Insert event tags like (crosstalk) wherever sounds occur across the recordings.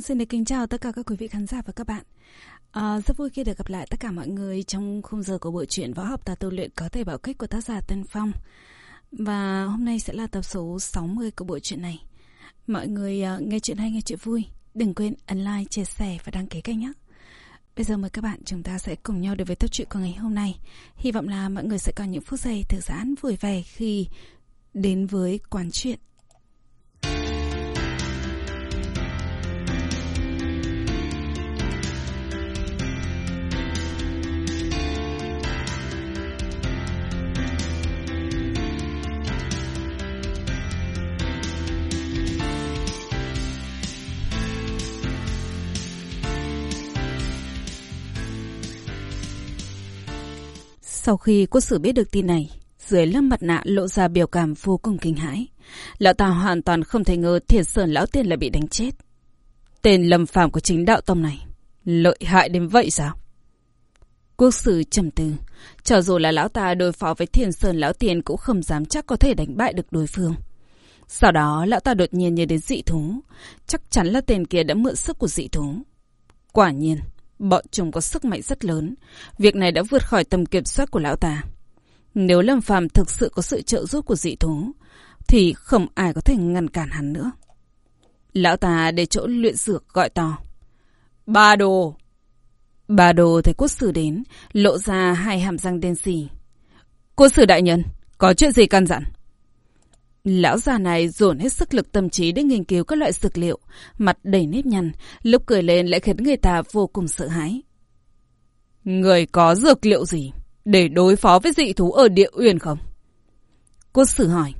Vâng, xin được kính chào tất cả các quý vị khán giả và các bạn. À, rất vui khi được gặp lại tất cả mọi người trong khung giờ của bộ truyện võ học tà tu luyện có thể bảo cách của tác giả Tân Phong. Và hôm nay sẽ là tập số 60 của bộ truyện này. Mọi người uh, nghe chuyện hay nghe chuyện vui, đừng quên ấn like, chia sẻ và đăng ký kênh nhé. Bây giờ mời các bạn chúng ta sẽ cùng nhau đến với tập truyện của ngày hôm nay. Hy vọng là mọi người sẽ có những phút giây thư giãn vui vẻ khi đến với quán chuyện. Sau khi quốc sử biết được tin này, dưới lớp mặt nạ lộ ra biểu cảm vô cùng kinh hãi. Lão ta hoàn toàn không thể ngờ thiệt sơn lão tiên lại bị đánh chết. Tên lâm phàm của chính đạo tông này, lợi hại đến vậy sao? Quốc sử trầm tư, cho dù là lão ta đối phó với thiền sơn lão tiên cũng không dám chắc có thể đánh bại được đối phương. Sau đó lão ta đột nhiên nhớ đến dị thú, chắc chắn là tên kia đã mượn sức của dị thú. Quả nhiên, Bọn chúng có sức mạnh rất lớn. Việc này đã vượt khỏi tầm kiểm soát của lão ta. Nếu Lâm Phàm thực sự có sự trợ giúp của dị thú, thì không ai có thể ngăn cản hắn nữa. Lão ta để chỗ luyện dược gọi to. Ba đồ! Ba đồ thấy quốc sử đến, lộ ra hai hàm răng đen xì. Quốc sử đại nhân, có chuyện gì căn dặn? Lão già này dồn hết sức lực tâm trí để nghiên cứu các loại dược liệu, mặt đầy nếp nhăn, lúc cười lên lại khiến người ta vô cùng sợ hãi. Người có dược liệu gì để đối phó với dị thú ở địa uyên không? Cô sử hỏi.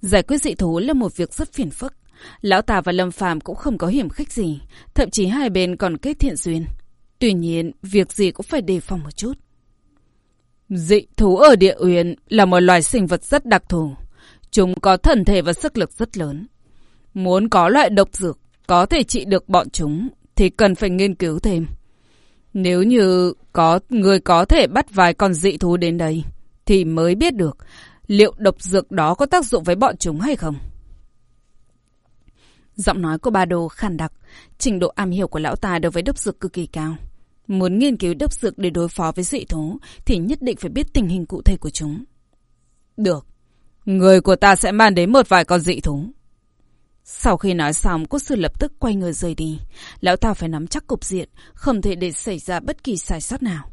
Giải quyết dị thú là một việc rất phiền phức. Lão Tà và Lâm Phàm cũng không có hiểm khích gì, thậm chí hai bên còn kết thiện duyên. Tuy nhiên, việc gì cũng phải đề phòng một chút. Dị thú ở địa uyên là một loài sinh vật rất đặc thù. Chúng có thần thể và sức lực rất lớn. Muốn có loại độc dược có thể trị được bọn chúng thì cần phải nghiên cứu thêm. Nếu như có người có thể bắt vài con dị thú đến đây thì mới biết được liệu độc dược đó có tác dụng với bọn chúng hay không. Giọng nói của ba đồ khàn đặc, trình độ am hiểu của lão ta đối với độc dược cực kỳ cao. Muốn nghiên cứu độc dược để đối phó với dị thú thì nhất định phải biết tình hình cụ thể của chúng. Được, Người của ta sẽ mang đến một vài con dị thú. Sau khi nói xong, quốc sư lập tức quay người rời đi. Lão ta phải nắm chắc cục diện, không thể để xảy ra bất kỳ sai sót nào.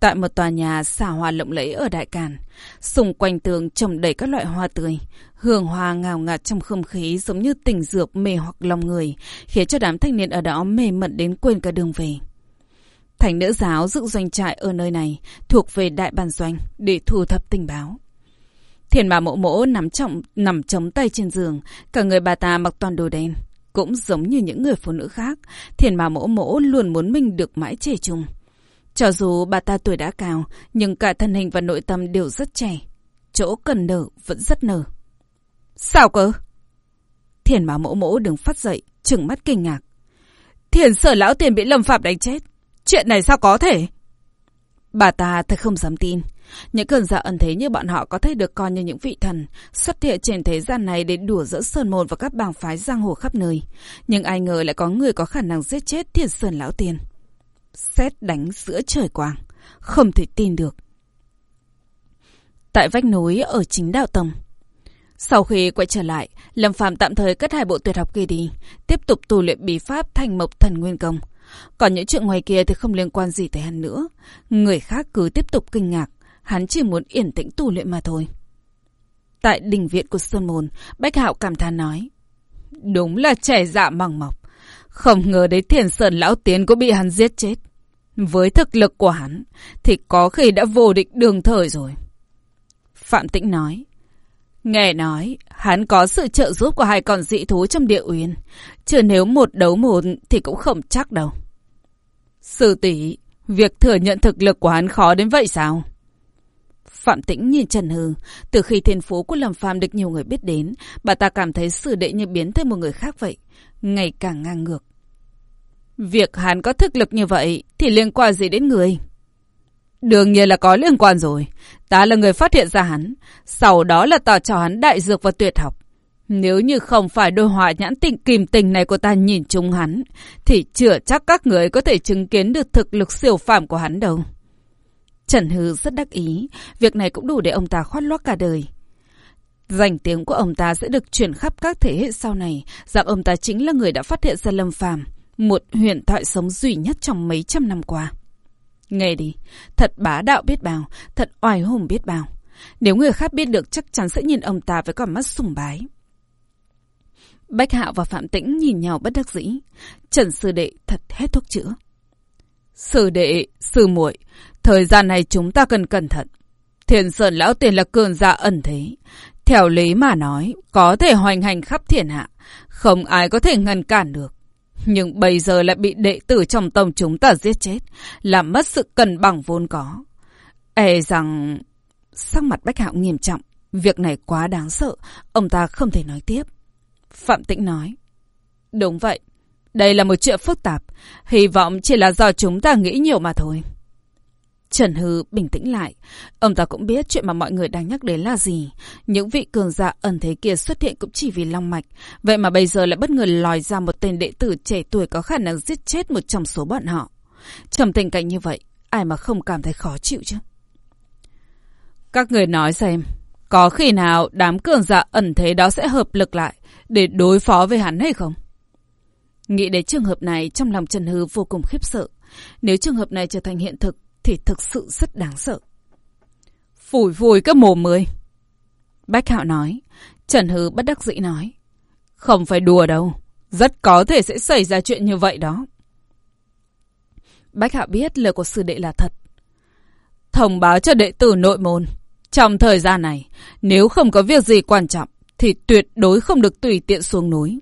Tại một tòa nhà xà hoa lộng lẫy ở Đại Càn, xung quanh tường trồng đầy các loại hoa tươi. Hương hoa ngào ngạt trong không khí giống như tình dược mê hoặc lòng người, khiến cho đám thanh niên ở đó mê mẩn đến quên cả đường về. Thành nữ giáo dựng doanh trại ở nơi này, thuộc về đại bàn doanh, để thu thập tình báo. Thiền bà mộ mỗ nằm trọng, nằm chống tay trên giường, cả người bà ta mặc toàn đồ đen. Cũng giống như những người phụ nữ khác, thiền bà mộ mỗ luôn muốn mình được mãi trẻ trung. Cho dù bà ta tuổi đã cao, nhưng cả thân hình và nội tâm đều rất trẻ. Chỗ cần nở vẫn rất nở. Sao cơ? Thiền bà mộ mỗ đứng phát dậy, trừng mắt kinh ngạc. Thiền sở lão tiền bị lâm phạm đánh chết. Chuyện này sao có thể? Bà ta thật không dám tin. Những cơn giả ẩn thế như bọn họ có thể được coi như những vị thần, xuất hiện trên thế gian này để đùa giỡn Sơn Môn và các bang phái giang hồ khắp nơi. Nhưng ai ngờ lại có người có khả năng giết chết Thiên Sơn Lão Tiên. Xét đánh giữa trời quang, không thể tin được. Tại vách núi ở chính đạo tông. Sau khi quay trở lại, Lâm Phạm tạm thời cất hai bộ tuyệt học kia đi, tiếp tục tu luyện bí pháp thành mộc thần nguyên công. Còn những chuyện ngoài kia thì không liên quan gì tới hắn nữa. Người khác cứ tiếp tục kinh ngạc, hắn chỉ muốn yên tĩnh tu luyện mà thôi. Tại đình viện của Sơn Môn, Bách Hạo cảm thán nói. Đúng là trẻ dạ mỏng mọc. Không ngờ đấy thiền sơn lão tiến có bị hắn giết chết. Với thực lực của hắn, thì có khi đã vô địch đường thời rồi. Phạm Tĩnh nói. Nghe nói, hắn có sự trợ giúp của hai con dị thú trong địa uyên. Chứ nếu một đấu một thì cũng không chắc đâu. Sư tỷ, việc thừa nhận thực lực của hắn khó đến vậy sao? Phạm Tĩnh nhìn Trần Hư. Từ khi thiên phú của Lâm Phàm được nhiều người biết đến, bà ta cảm thấy sự đệ như biến thành một người khác vậy. Ngày càng ngang ngược. Việc hắn có thực lực như vậy thì liên quan gì đến người? Đương nhiên là có liên quan rồi. Ta là người phát hiện ra hắn. Sau đó là tỏ cho hắn đại dược và tuyệt học. Nếu như không phải đôi họa nhãn tình kìm tình này của ta nhìn chung hắn, thì chưa chắc các người có thể chứng kiến được thực lực siêu phàm của hắn đâu. Trần Hư rất đắc ý, việc này cũng đủ để ông ta khoát lót cả đời. Danh tiếng của ông ta sẽ được truyền khắp các thế hệ sau này, rằng ông ta chính là người đã phát hiện ra Lâm Phàm, một huyền thoại sống duy nhất trong mấy trăm năm qua. Nghe đi, thật bá đạo biết bao, thật oai hùng biết bao. Nếu người khác biết được chắc chắn sẽ nhìn ông ta với con mắt sùng bái. Bách Hạo và Phạm Tĩnh nhìn nhau bất đắc dĩ. Trần Sư Đệ thật hết thuốc chữa. Sư Đệ, Sư muội thời gian này chúng ta cần cẩn thận. Thiền Sơn Lão Tiền là cường giả ẩn thế. Theo lý mà nói, có thể hoành hành khắp thiên hạ. Không ai có thể ngăn cản được. Nhưng bây giờ lại bị đệ tử trong tông chúng ta giết chết. Làm mất sự cân bằng vốn có. E rằng... Sắc mặt Bách Hạo nghiêm trọng. Việc này quá đáng sợ. Ông ta không thể nói tiếp. Phạm Tĩnh nói. Đúng vậy. Đây là một chuyện phức tạp. Hy vọng chỉ là do chúng ta nghĩ nhiều mà thôi. Trần Hư bình tĩnh lại. Ông ta cũng biết chuyện mà mọi người đang nhắc đến là gì. Những vị cường giả ẩn thế kia xuất hiện cũng chỉ vì long mạch. Vậy mà bây giờ lại bất ngờ lòi ra một tên đệ tử trẻ tuổi có khả năng giết chết một trong số bọn họ. Trong tình cảnh như vậy, ai mà không cảm thấy khó chịu chứ? Các người nói xem, có khi nào đám cường giả ẩn thế đó sẽ hợp lực lại để đối phó với hắn hay không? Nghĩ đến trường hợp này trong lòng Trần Hư vô cùng khiếp sợ. Nếu trường hợp này trở thành hiện thực thì thực sự rất đáng sợ. Phủi phủi các mồm mới. Bách Hạo nói. Trần Hư bất đắc dĩ nói. Không phải đùa đâu. Rất có thể sẽ xảy ra chuyện như vậy đó. Bách Hạo biết lời của sư đệ là thật. Thông báo cho đệ tử nội môn. Trong thời gian này, nếu không có việc gì quan trọng, thì tuyệt đối không được tùy tiện xuống núi.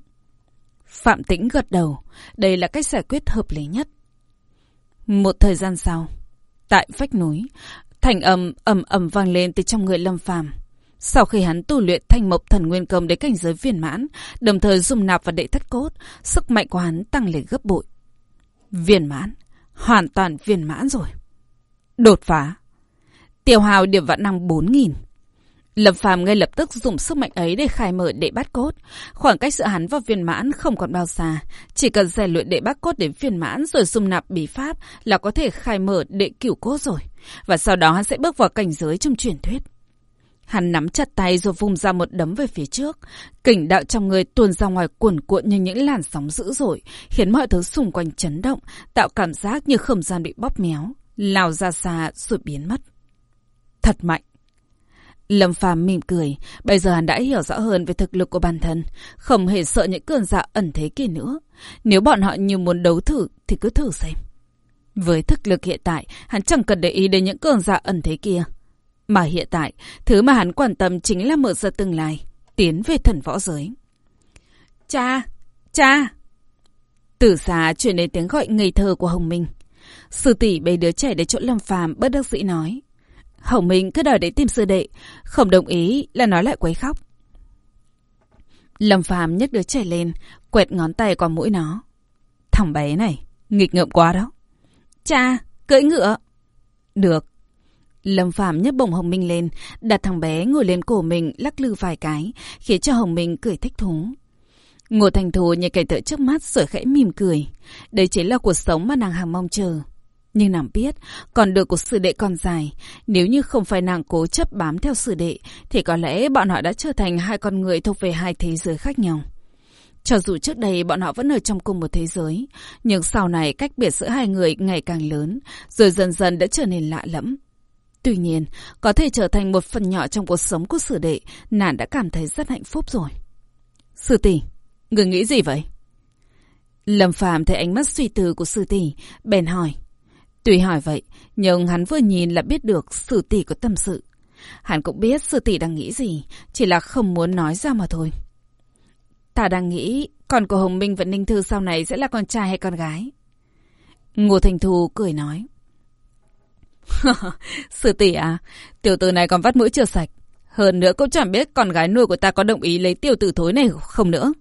Phạm Tĩnh gật đầu. Đây là cách giải quyết hợp lý nhất. Một thời gian sau, tại vách núi, thành âm ầm ầm vang lên từ trong người Lâm Phàm. Sau khi hắn tu luyện thanh mộc thần nguyên công đến cảnh giới viên mãn, đồng thời dùng nạp và đệ thất cốt, sức mạnh của hắn tăng lên gấp bội. Viên mãn, hoàn toàn viên mãn rồi. Đột phá. Tiêu hào điểm vạn năng 4.000. Lâm Phàm ngay lập tức dùng sức mạnh ấy để khai mở đệ bát cốt. Khoảng cách giữa hắn và viên mãn không còn bao xa. Chỉ cần rèn luyện đệ bát cốt đến viên mãn rồi dung nạp bí pháp là có thể khai mở đệ cửu cốt rồi. Và sau đó hắn sẽ bước vào cảnh giới trong truyền thuyết. Hắn nắm chặt tay rồi vung ra một đấm về phía trước. Kình đạo trong người tuôn ra ngoài cuồn cuộn như những làn sóng dữ dội, khiến mọi thứ xung quanh chấn động, tạo cảm giác như không gian bị bóp méo, lao ra xa rồi biến mất. Thật mạnh. Lâm Phàm mỉm cười, bây giờ hắn đã hiểu rõ hơn về thực lực của bản thân, không hề sợ những cơn giả ẩn thế kia nữa. Nếu bọn họ như muốn đấu thử thì cứ thử xem. Với thực lực hiện tại, hắn chẳng cần để ý đến những cơn giả ẩn thế kia. Mà hiện tại, thứ mà hắn quan tâm chính là mở ra tương lai, tiến về thần võ giới. Cha! Cha! Từ xa chuyển đến tiếng gọi ngây thơ của Hồng Minh. Sư tỷ bế đứa trẻ đến chỗ Lâm Phàm bất đắc dĩ nói. Hồng Minh cứ đòi để tìm sư đệ, không đồng ý là nói lại quấy khóc. Lâm Phàm nhấc đứa trẻ lên, quẹt ngón tay qua mũi nó. Thằng bé này, nghịch ngợm quá đó. Cha, cưỡi ngựa. Được. Lâm Phàm nhấc bổng Hồng Minh lên, đặt thằng bé ngồi lên cổ mình lắc lư vài cái, khiến cho Hồng Minh cười thích thú. Ngô Thành Thù nhìn cảnh tượng trước mắt rồi khẽ mỉm cười. Đây chính là cuộc sống mà nàng hàng mong chờ. Nhưng nàng biết, còn đường của sư đệ còn dài. Nếu như không phải nàng cố chấp bám theo sư đệ, thì có lẽ bọn họ đã trở thành hai con người thuộc về hai thế giới khác nhau. Cho dù trước đây bọn họ vẫn ở trong cùng một thế giới, nhưng sau này cách biệt giữa hai người ngày càng lớn, rồi dần dần đã trở nên lạ lẫm. Tuy nhiên, có thể trở thành một phần nhỏ trong cuộc sống của sư đệ, nàng đã cảm thấy rất hạnh phúc rồi. Sư tỷ, người nghĩ gì vậy? Lâm Phàm thấy ánh mắt suy tư của sư tỷ, bèn hỏi. Tuy hỏi vậy, nhưng hắn vừa nhìn là biết được sư tỷ có tâm sự. Hắn cũng biết sư tỷ đang nghĩ gì, chỉ là không muốn nói ra mà thôi. Ta đang nghĩ con của Hồng Minh và Ninh Thư sau này sẽ là con trai hay con gái. Ngô Thành Thu cười nói. (laughs) sư tỷ à, tiểu tử này còn vắt mũi chưa sạch. Hơn nữa cũng chẳng biết con gái nuôi của ta có đồng ý lấy tiểu tử thối này không nữa.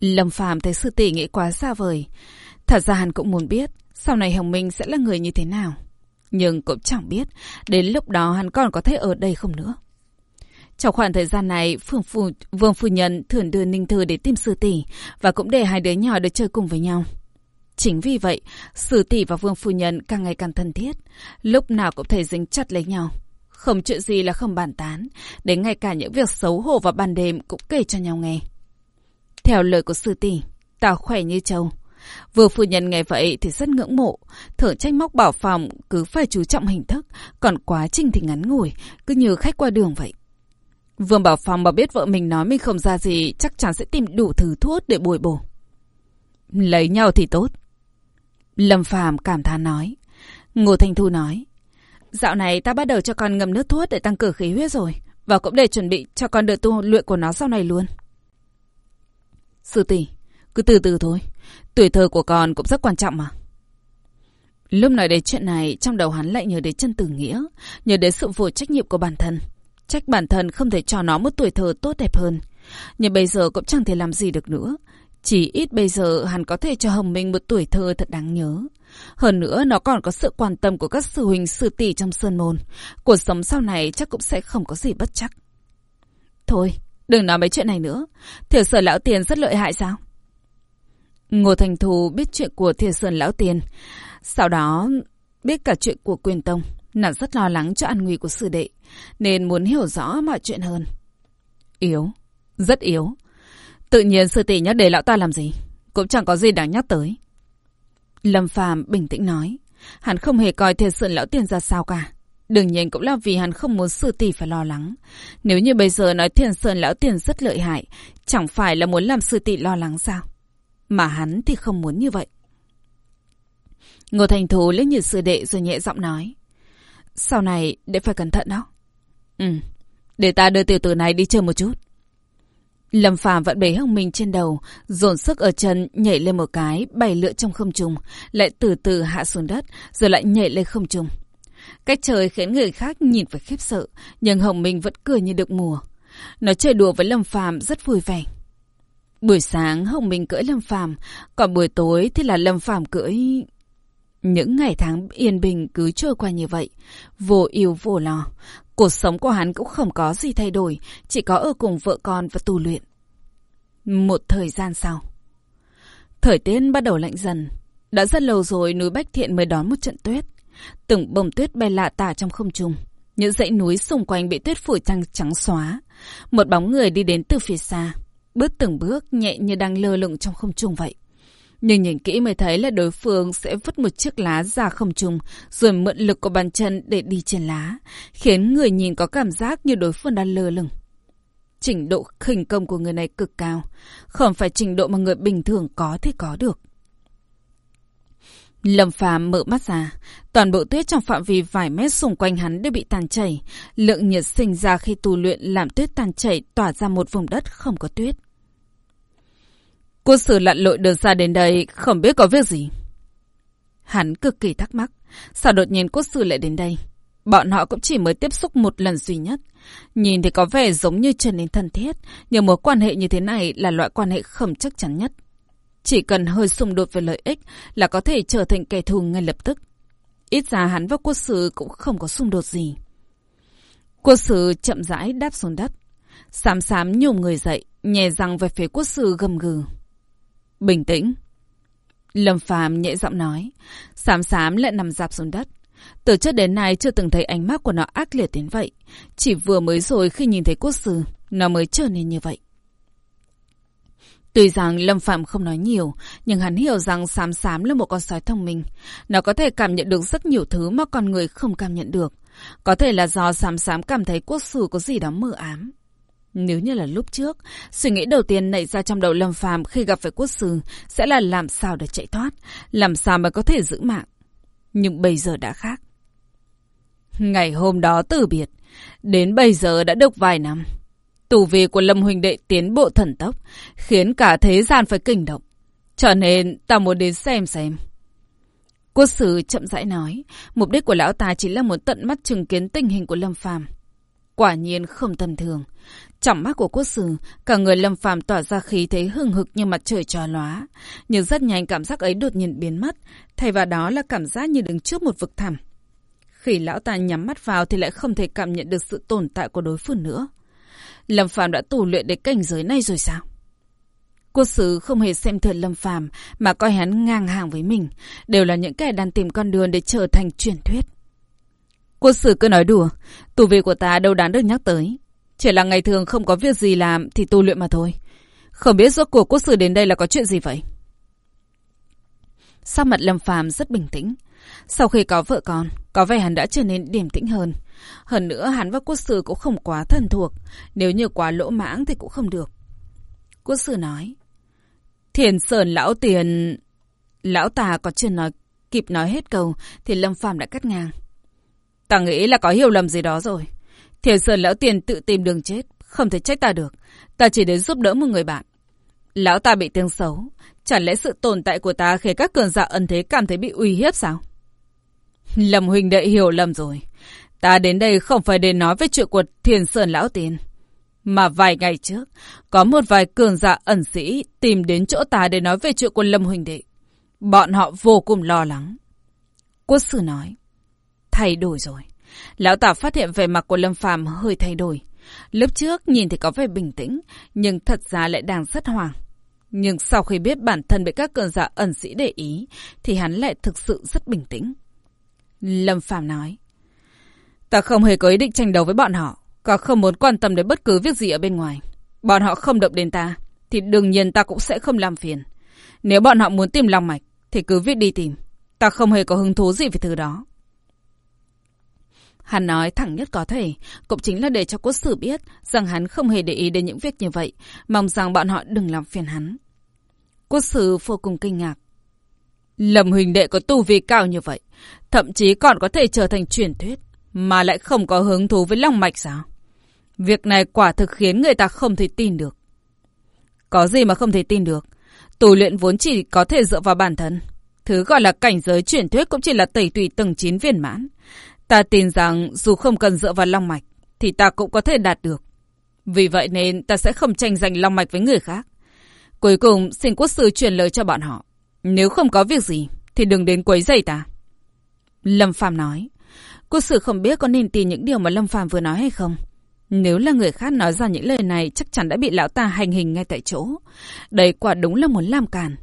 Lâm Phàm thấy sư tỷ nghĩ quá xa vời. Thật ra hắn cũng muốn biết sau này Hồng Minh sẽ là người như thế nào. Nhưng cũng chẳng biết, đến lúc đó hắn còn có thể ở đây không nữa. Trong khoảng thời gian này, Phương Phu, Vương Phu Nhân thường đưa Ninh Thư để tìm sư tỷ và cũng để hai đứa nhỏ được chơi cùng với nhau. Chính vì vậy, sư tỷ và Vương Phu Nhân càng ngày càng thân thiết, lúc nào cũng thể dính chặt lấy nhau. Không chuyện gì là không bàn tán, đến ngay cả những việc xấu hổ vào ban đêm cũng kể cho nhau nghe. Theo lời của sư tỷ, tao khỏe như trâu. Vừa phu nhân nghe vậy thì rất ngưỡng mộ, thở trách móc bảo phòng cứ phải chú trọng hình thức, còn quá trình thì ngắn ngủi, cứ như khách qua đường vậy. Vương Bảo Phong mà biết vợ mình nói mình không ra gì, chắc chắn sẽ tìm đủ thứ thuốc để bồi bổ. Lấy nhau thì tốt. Lâm Phàm cảm thán nói. Ngô Thanh Thu nói. Dạo này ta bắt đầu cho con ngâm nước thuốc để tăng cường khí huyết rồi. Và cũng để chuẩn bị cho con đợt tu luyện của nó sau này luôn. Sư tỷ, cứ từ từ thôi. Tuổi thơ của con cũng rất quan trọng mà. Lúc nói đến chuyện này, trong đầu hắn lại nhớ đến chân tử nghĩa, nhớ đến sự vô trách nhiệm của bản thân. Trách bản thân không thể cho nó một tuổi thơ tốt đẹp hơn. Nhưng bây giờ cũng chẳng thể làm gì được nữa. Chỉ ít bây giờ hắn có thể cho Hồng Minh một tuổi thơ thật đáng nhớ. Hơn nữa nó còn có sự quan tâm của các sư huynh sư tỷ trong sơn môn. Cuộc sống sau này chắc cũng sẽ không có gì bất chắc. Thôi, đừng nói mấy chuyện này nữa. Thiểu sở lão tiền rất lợi hại sao? Ngô Thành Thù biết chuyện của Thiền Sơn Lão Tiền. Sau đó biết cả chuyện của Quyền Tông. Nàng rất lo lắng cho an nguy của sư đệ. Nên muốn hiểu rõ mọi chuyện hơn. Yếu. Rất yếu. Tự nhiên sư tỷ nhắc để lão ta làm gì? Cũng chẳng có gì đáng nhắc tới. Lâm Phàm bình tĩnh nói. Hắn không hề coi Thiền Sơn lão tiền ra sao cả. Đương nhiên cũng là vì hắn không muốn sư tỷ phải lo lắng. Nếu như bây giờ nói thiền sơn lão tiền rất lợi hại, chẳng phải là muốn làm sư tỷ lo lắng sao? Mà hắn thì không muốn như vậy. Ngô Thành Thú liếc nhìn sư đệ rồi nhẹ giọng nói. Sau này để phải cẩn thận đó. Ừ, để ta đưa tiểu tử này đi chơi một chút. Lâm Phàm vẫn bế hông mình trên đầu, dồn sức ở chân, nhảy lên một cái, bay lượn trong không trung, lại từ từ hạ xuống đất, rồi lại nhảy lên không trung. Cách trời khiến người khác nhìn phải khiếp sợ, nhưng Hồng Minh vẫn cười như được mùa. Nó chơi đùa với Lâm Phàm rất vui vẻ. Buổi sáng Hồng Minh cưỡi Lâm Phàm, còn buổi tối thì là Lâm Phàm cưỡi. Những ngày tháng yên bình cứ trôi qua như vậy, vô yêu vô lo. Cuộc sống của hắn cũng không có gì thay đổi, chỉ có ở cùng vợ con và tu luyện. Một thời gian sau, thời tiết bắt đầu lạnh dần. Đã rất lâu rồi núi Bách Thiện mới đón một trận tuyết. Từng bông tuyết bay lạ tả trong không trung. Những dãy núi xung quanh bị tuyết phủ trăng trắng xóa. Một bóng người đi đến từ phía xa. Bước từng bước nhẹ như đang lơ lửng trong không trung vậy. Nhưng nhìn kỹ mới thấy là đối phương sẽ vứt một chiếc lá ra không trung, rồi mượn lực của bàn chân để đi trên lá, khiến người nhìn có cảm giác như đối phương đang lơ lửng. Trình độ khinh công của người này cực cao, không phải trình độ mà người bình thường có thể có được. Lâm Phàm mở mắt ra, toàn bộ tuyết trong phạm vi vài mét xung quanh hắn đều bị tàn chảy, lượng nhiệt sinh ra khi tu luyện làm tuyết tàn chảy tỏa ra một vùng đất không có tuyết. Quốc sử lặn lội đường ra đến đây, không biết có việc gì. Hắn cực kỳ thắc mắc, sao đột nhiên quốc sử lại đến đây? Bọn họ cũng chỉ mới tiếp xúc một lần duy nhất. Nhìn thì có vẻ giống như trở nên thân thiết, nhưng mối quan hệ như thế này là loại quan hệ không chắc chắn nhất. Chỉ cần hơi xung đột về lợi ích là có thể trở thành kẻ thù ngay lập tức. Ít ra hắn và quốc sử cũng không có xung đột gì. Quốc sử chậm rãi đáp xuống đất. Xám xám nhổm người dậy, nhè răng về phía quốc sử gầm gừ. Bình tĩnh. Lâm Phàm nhẹ giọng nói. Xám xám lại nằm dạp xuống đất. Từ trước đến nay chưa từng thấy ánh mắt của nó ác liệt đến vậy. Chỉ vừa mới rồi khi nhìn thấy quốc sư, nó mới trở nên như vậy. Tuy rằng Lâm Phạm không nói nhiều, nhưng hắn hiểu rằng xám xám là một con sói thông minh. Nó có thể cảm nhận được rất nhiều thứ mà con người không cảm nhận được. Có thể là do xám xám cảm thấy quốc sư có gì đó mơ ám. Nếu như là lúc trước, suy nghĩ đầu tiên nảy ra trong đầu Lâm Phàm khi gặp phải quốc sư sẽ là làm sao để chạy thoát, làm sao mà có thể giữ mạng. Nhưng bây giờ đã khác. Ngày hôm đó từ biệt, đến bây giờ đã được vài năm. Tù vi của Lâm Huỳnh Đệ tiến bộ thần tốc, khiến cả thế gian phải kinh động. Cho nên ta muốn đến xem xem. Quốc sư chậm rãi nói, mục đích của lão ta chỉ là muốn tận mắt chứng kiến tình hình của Lâm Phàm. Quả nhiên không tầm thường. Trong mắt của quốc sử cả người lâm phàm tỏa ra khí thế hừng hực như mặt trời trò lóa. Nhưng rất nhanh cảm giác ấy đột nhiên biến mất, thay vào đó là cảm giác như đứng trước một vực thẳm. Khi lão ta nhắm mắt vào thì lại không thể cảm nhận được sự tồn tại của đối phương nữa. Lâm Phàm đã tù luyện đến cảnh giới này rồi sao? Quốc sử không hề xem thường Lâm Phàm mà coi hắn ngang hàng với mình, đều là những kẻ đang tìm con đường để trở thành truyền thuyết. Quốc sử cứ nói đùa, tù vị của ta đâu đáng được nhắc tới. Chỉ là ngày thường không có việc gì làm thì tu luyện mà thôi. Không biết rốt cuộc quốc sư đến đây là có chuyện gì vậy? sắc mặt Lâm Phàm rất bình tĩnh. Sau khi có vợ con, có vẻ hắn đã trở nên điềm tĩnh hơn. Hơn nữa hắn và quốc sư cũng không quá thân thuộc. Nếu như quá lỗ mãng thì cũng không được. Quốc sư nói. Thiền sơn lão tiền... Lão tà còn chưa nói kịp nói hết câu thì Lâm Phàm đã cắt ngang. Ta nghĩ là có hiểu lầm gì đó rồi. Thiền sơn lão tiền tự tìm đường chết, không thể trách ta được. Ta chỉ đến giúp đỡ một người bạn. Lão ta bị tiếng xấu. Chẳng lẽ sự tồn tại của ta khiến các cường giả ẩn thế cảm thấy bị uy hiếp sao? Lâm huynh đệ hiểu lầm rồi. Ta đến đây không phải để nói về chuyện của thiền sơn lão tiền. Mà vài ngày trước, có một vài cường giả ẩn sĩ tìm đến chỗ ta để nói về chuyện của Lâm huỳnh đệ. Bọn họ vô cùng lo lắng. Quốc sư nói, thay đổi rồi. Lão Tả phát hiện vẻ mặt của Lâm Phàm hơi thay đổi. Lúc trước nhìn thì có vẻ bình tĩnh, nhưng thật ra lại đang rất hoảng. Nhưng sau khi biết bản thân bị các cơn giả ẩn sĩ để ý, thì hắn lại thực sự rất bình tĩnh. Lâm Phàm nói, Ta không hề có ý định tranh đấu với bọn họ, có không muốn quan tâm đến bất cứ việc gì ở bên ngoài. Bọn họ không động đến ta, thì đương nhiên ta cũng sẽ không làm phiền. Nếu bọn họ muốn tìm lòng mạch, thì cứ viết đi tìm. Ta không hề có hứng thú gì về thứ đó. Hắn nói thẳng nhất có thể, cũng chính là để cho quốc sử biết rằng hắn không hề để ý đến những việc như vậy, mong rằng bọn họ đừng làm phiền hắn. Quốc sử vô cùng kinh ngạc. Lâm huỳnh đệ có tu vi cao như vậy, thậm chí còn có thể trở thành truyền thuyết, mà lại không có hứng thú với long mạch sao? Việc này quả thực khiến người ta không thể tin được. Có gì mà không thể tin được? Tù luyện vốn chỉ có thể dựa vào bản thân. Thứ gọi là cảnh giới truyền thuyết cũng chỉ là tẩy tùy từng chín viên mãn. Ta tin rằng dù không cần dựa vào long mạch, thì ta cũng có thể đạt được. Vì vậy nên ta sẽ không tranh giành long mạch với người khác. Cuối cùng, xin quốc sư truyền lời cho bọn họ. Nếu không có việc gì, thì đừng đến quấy rầy ta. Lâm Phàm nói. Quốc sư không biết có nên tin những điều mà Lâm Phàm vừa nói hay không. Nếu là người khác nói ra những lời này chắc chắn đã bị lão ta hành hình ngay tại chỗ. Đây quả đúng là muốn làm cản.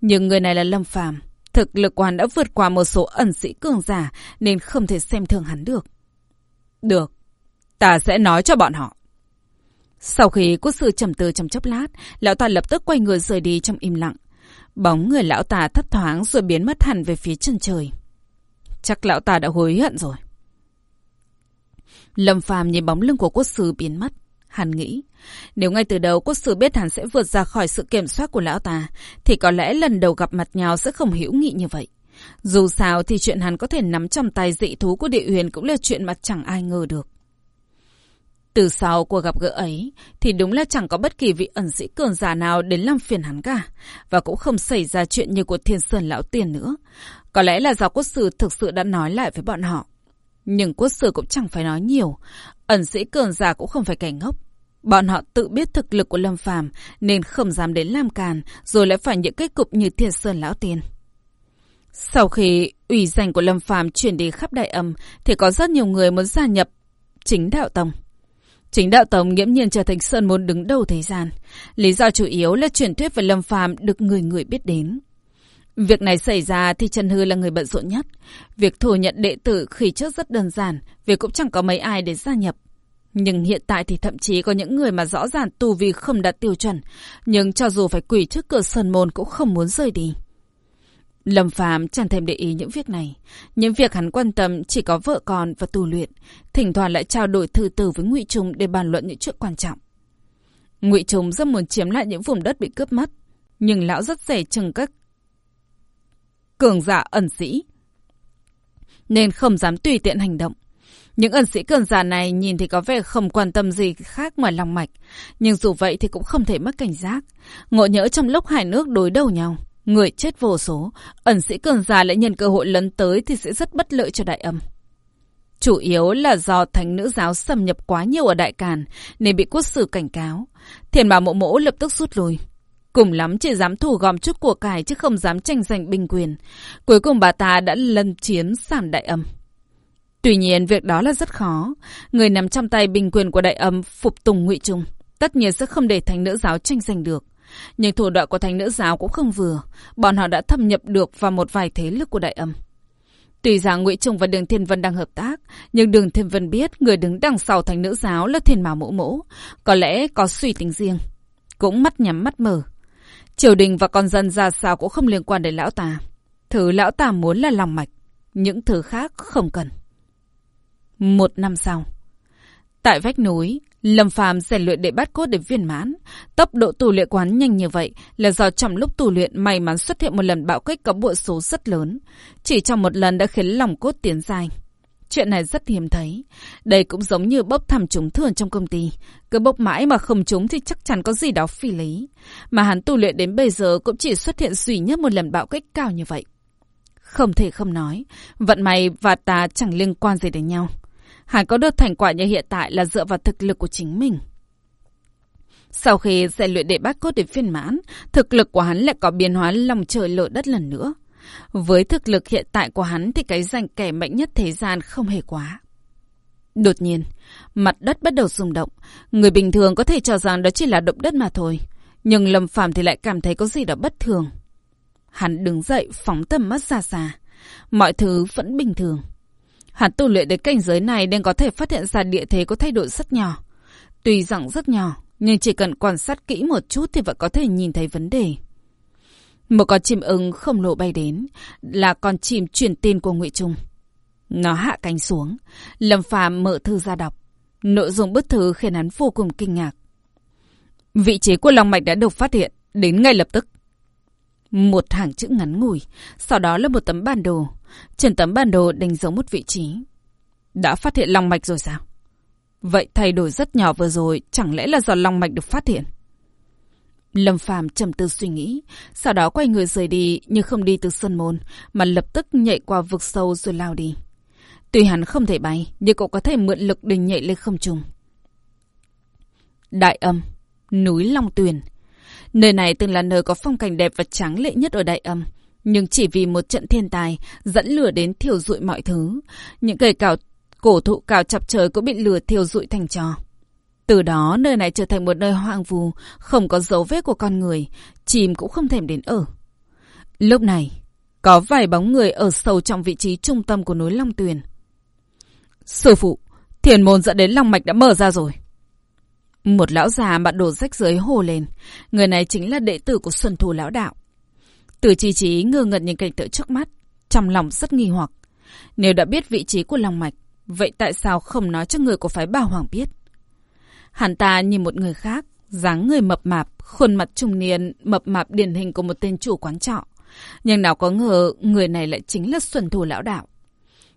Nhưng người này là Lâm Phàm Thực lực của hắn đã vượt qua một số ẩn sĩ cường giả nên không thể xem thường hắn được. Được, ta sẽ nói cho bọn họ. Sau khi quốc sư trầm tư trong chốc lát, lão ta lập tức quay người rời đi trong im lặng. Bóng người lão ta thấp thoáng rồi biến mất hẳn về phía chân trời. Chắc lão ta đã hối hận rồi. Lâm Phàm nhìn bóng lưng của quốc sư biến mất. Hắn nghĩ, nếu ngay từ đầu quốc sư biết hắn sẽ vượt ra khỏi sự kiểm soát của lão ta, thì có lẽ lần đầu gặp mặt nhau sẽ không hữu nghị như vậy. Dù sao thì chuyện hắn có thể nắm trong tay dị thú của địa huyền cũng là chuyện mà chẳng ai ngờ được. Từ sau cuộc gặp gỡ ấy, thì đúng là chẳng có bất kỳ vị ẩn sĩ cường giả nào đến làm phiền hắn cả, và cũng không xảy ra chuyện như của thiên sơn lão tiền nữa. Có lẽ là do quốc sư thực sự đã nói lại với bọn họ. Nhưng quốc sư cũng chẳng phải nói nhiều. Ẩn sĩ cường giả cũng không phải kẻ ngốc. Bọn họ tự biết thực lực của Lâm Phàm nên không dám đến làm càn, rồi lại phải những kết cục như Thiên Sơn Lão Tiên. Sau khi ủy danh của Lâm Phàm chuyển đi khắp đại âm, thì có rất nhiều người muốn gia nhập chính đạo tông. Chính đạo tông nghiễm nhiên trở thành sơn môn đứng đầu thế gian. Lý do chủ yếu là truyền thuyết về Lâm Phàm được người người biết đến. Việc này xảy ra thì Trần Hư là người bận rộn nhất. Việc thu nhận đệ tử khi trước rất đơn giản, vì cũng chẳng có mấy ai để gia nhập. Nhưng hiện tại thì thậm chí có những người mà rõ ràng tu vi không đạt tiêu chuẩn, nhưng cho dù phải quỳ trước cửa sơn môn cũng không muốn rời đi. Lâm Phàm chẳng thèm để ý những việc này. Những việc hắn quan tâm chỉ có vợ con và tu luyện, thỉnh thoảng lại trao đổi thư từ với Ngụy Trung để bàn luận những chuyện quan trọng. Ngụy Trung rất muốn chiếm lại những vùng đất bị cướp mất, nhưng lão rất rẻ chừng các cường giả ẩn sĩ. Nên không dám tùy tiện hành động. Những ẩn sĩ cường giả này nhìn thì có vẻ không quan tâm gì khác ngoài lòng mạch. Nhưng dù vậy thì cũng không thể mất cảnh giác. Ngộ nhỡ trong lúc hai nước đối đầu nhau. Người chết vô số. Ẩn sĩ cường giả lại nhận cơ hội lấn tới thì sẽ rất bất lợi cho đại âm. Chủ yếu là do thánh nữ giáo xâm nhập quá nhiều ở Đại Càn, nên bị quốc sử cảnh cáo. Thiền bảo mộ mỗ lập tức rút lui. Cùng lắm chỉ dám thủ gom chút của cải chứ không dám tranh giành binh quyền. Cuối cùng bà ta đã lân chiếm sản đại âm. Tuy nhiên việc đó là rất khó. Người nằm trong tay bình quyền của đại âm phục tùng ngụy trung, tất nhiên sẽ không để thánh nữ giáo tranh giành được. Nhưng thủ đoạn của thánh nữ giáo cũng không vừa, bọn họ đã thâm nhập được vào một vài thế lực của đại âm. Tuy rằng Ngụy Trung và Đường Thiên Vân đang hợp tác, nhưng Đường Thiên Vân biết người đứng đằng sau thánh nữ giáo là Thiên Mạo Mũ Mũ, có lẽ có suy tính riêng, cũng mắt nhắm mắt mở. Triều đình và con dân ra sao cũng không liên quan đến lão ta. Thứ lão ta muốn là lòng mạch, những thứ khác không cần. Một năm sau, tại vách núi, Lâm Phàm rèn luyện để bắt cốt để viên mãn. Tốc độ tu luyện quán nhanh như vậy là do trong lúc tu luyện may mắn xuất hiện một lần bạo kích có bộ số rất lớn. Chỉ trong một lần đã khiến lòng cốt tiến dài. Chuyện này rất hiếm thấy. Đây cũng giống như bốc thăm trúng thường trong công ty. Cứ bốc mãi mà không trúng thì chắc chắn có gì đó phi lý. Mà hắn tu luyện đến bây giờ cũng chỉ xuất hiện duy nhất một lần bạo kích cao như vậy. Không thể không nói, vận may và ta chẳng liên quan gì đến nhau. Hắn có được thành quả như hiện tại là dựa vào thực lực của chính mình. Sau khi rèn luyện để bát cốt để phiên mãn, thực lực của hắn lại có biến hóa lòng trời lở đất lần nữa. Với thực lực hiện tại của hắn thì cái danh kẻ mạnh nhất thế gian không hề quá. Đột nhiên, mặt đất bắt đầu rung động. Người bình thường có thể cho rằng đó chỉ là động đất mà thôi. Nhưng Lâm Phàm thì lại cảm thấy có gì đó bất thường. Hắn đứng dậy phóng tầm mắt xa xa. Mọi thứ vẫn bình thường. Hắn tu luyện đến cảnh giới này nên có thể phát hiện ra địa thế có thay đổi rất nhỏ. Tuy rằng rất nhỏ, nhưng chỉ cần quan sát kỹ một chút thì vẫn có thể nhìn thấy vấn đề. Một con chim ưng không lộ bay đến, là con chim truyền tin của Ngụy Trung. Nó hạ cánh xuống, Lâm Phàm mở thư ra đọc. Nội dung bức thư khiến hắn vô cùng kinh ngạc. Vị trí của Long Mạch đã được phát hiện, đến ngay lập tức. Một hàng chữ ngắn ngủi, sau đó là một tấm bản đồ. Trên tấm bản đồ đánh dấu một vị trí. Đã phát hiện long mạch rồi sao? Vậy thay đổi rất nhỏ vừa rồi, chẳng lẽ là do long mạch được phát hiện? Lâm Phàm trầm tư suy nghĩ, sau đó quay người rời đi nhưng không đi từ sân môn, mà lập tức nhảy qua vực sâu rồi lao đi. Tuy hắn không thể bay, nhưng cậu có thể mượn lực để nhảy lên không trung. Đại âm, núi Long Tuyền. Nơi này từng là nơi có phong cảnh đẹp và tráng lệ nhất ở Đại âm, nhưng chỉ vì một trận thiên tài dẫn lửa đến thiêu rụi mọi thứ. Những cây cào, cổ thụ cào chập trời cũng bị lửa thiêu rụi thành trò. Từ đó nơi này trở thành một nơi hoang vu, không có dấu vết của con người, chìm cũng không thèm đến ở. Lúc này, có vài bóng người ở sâu trong vị trí trung tâm của núi Long Tuyền. Sư phụ, thiền môn dẫn đến Long Mạch đã mở ra rồi. Một lão già mặt đồ rách rưới hồ lên. Người này chính là đệ tử của Xuân Thù Lão Đạo. Từ chi trí ngơ ngẩn nhìn cảnh tượng trước mắt, trong lòng rất nghi hoặc. Nếu đã biết vị trí của lòng mạch, vậy tại sao không nói cho người của phái Bảo Hoàng biết? Hắn ta nhìn một người khác, dáng người mập mạp, khuôn mặt trung niên, mập mạp điển hình của một tên chủ quán trọ. Nhưng nào có ngờ người này lại chính là Xuân Thù Lão Đạo.